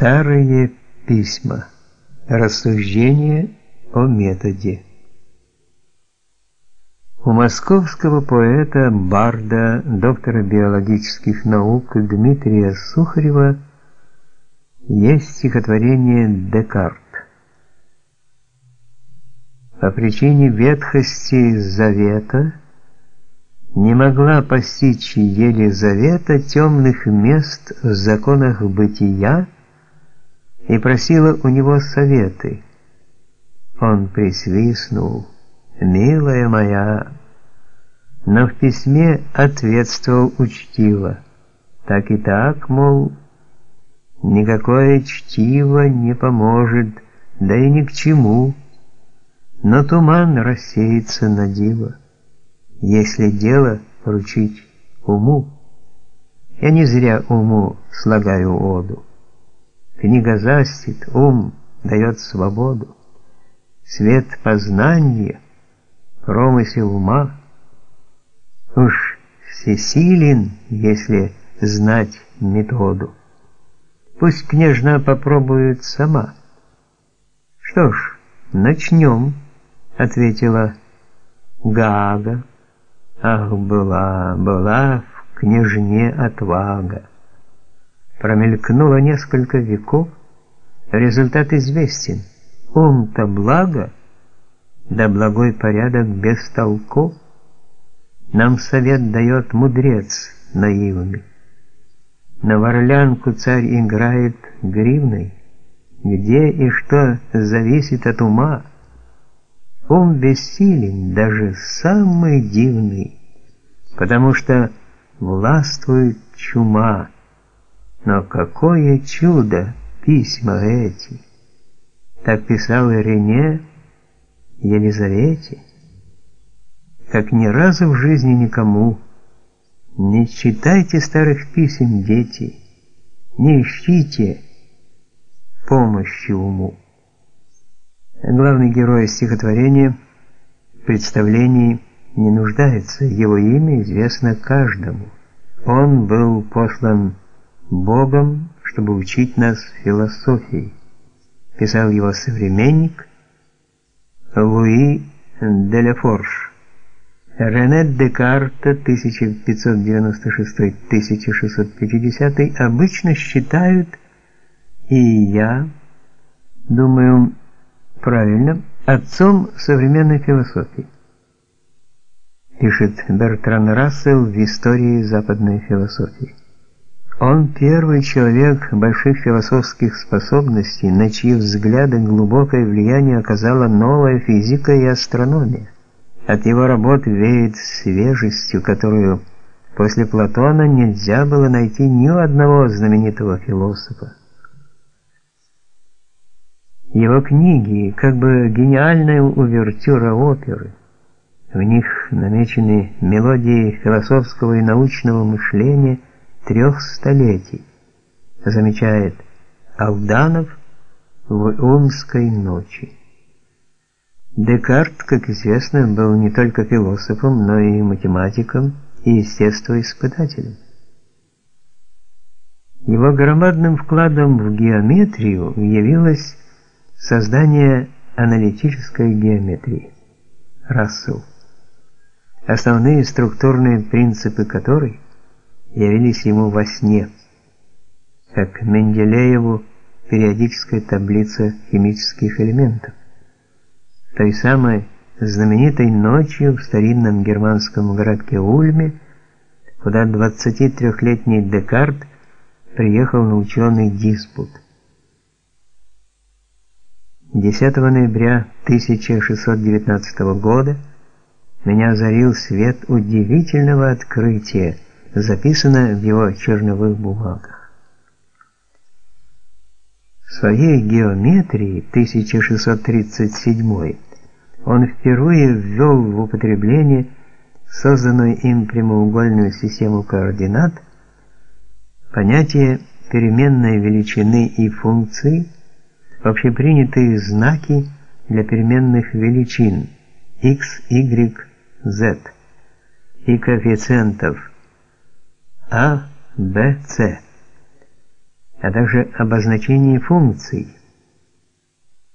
Старые письма. Рассуждение о методе. У московского поэта, барда, доктора биологических наук Дмитрия Сухарева есть стихотворение «Декарт». По причине ветхости завета не могла постичь Елизавета темных мест в законах бытия и просила у него советы. Он присвистнул, «Милая моя», но в письме ответствовал учтиво, «Так и так, мол, никакое чтиво не поможет, да и ни к чему, но туман рассеется на диво» если дело поручить уму. Я не зря уму слагаю оду. Книга застит, ум дает свободу. Свет познания, промысел ума. Уж всесилен, если знать методу. Пусть княжна попробует сама. Что ж, начнем, ответила Гага. Ах, была, была в княжне отвага. Промелькнуло несколько веков, результат известен. Ум-то благо, да благой порядок без толков. Нам совет дает мудрец наивный. На ворлянку царь играет гривной, где и что зависит от ума. Ум бессилен, даже самый дивный, потому что властвует чума. Но какое чудо письма эти! Так писал Ирене Елизавете, как ни разу в жизни никому. Не читайте старых писем, дети, не ищите помощи уму. Главный герой стихотворения в представлении не нуждается, его имя известно каждому. Он был послан Богом, чтобы учить нас философии. Писал его современник Луи Деляфорж. Рене Декарт 1596-1650 обычно считают, и я думаю, правильно, отцом современной философии. Пишет Бертран Рассел в истории западной философии. Он первый человек больших философских способностей, на чьи взгляды глубокое влияние оказала новая физика и астрономия. От его работ веет свежестью, которую после Платона нельзя было найти ни у одного знаменитого философа. Его книги как бы гениальная увертюра оперы. В них намечены мелодии философского и научного мышления трех столетий, замечает Алданов в Омской ночи. Декарт, как известно, был не только философом, но и математиком и естествоиспытателем. Его громадным вкладом в геометрию явилась Создание аналитической геометрии. Рассел. Основные структурные принципы которой явились ему во сне, как Менделееву периодическая таблица химических элементов. Той самой знаменитой ночью в старинном германском городке Ульме, куда 23-летний Декарт приехал на ученый диспут. 10 ноября 1619 года меня озарил свет удивительного открытия, записанное в его черновых бумагах. В своей геометрии 1637 он впервые ввел в употребление созданную им прямоугольную систему координат понятие переменной величины и функции – общепринятые знаки для переменных величин x, y, z и коэффициентов a, b, c. а также обозначение функций.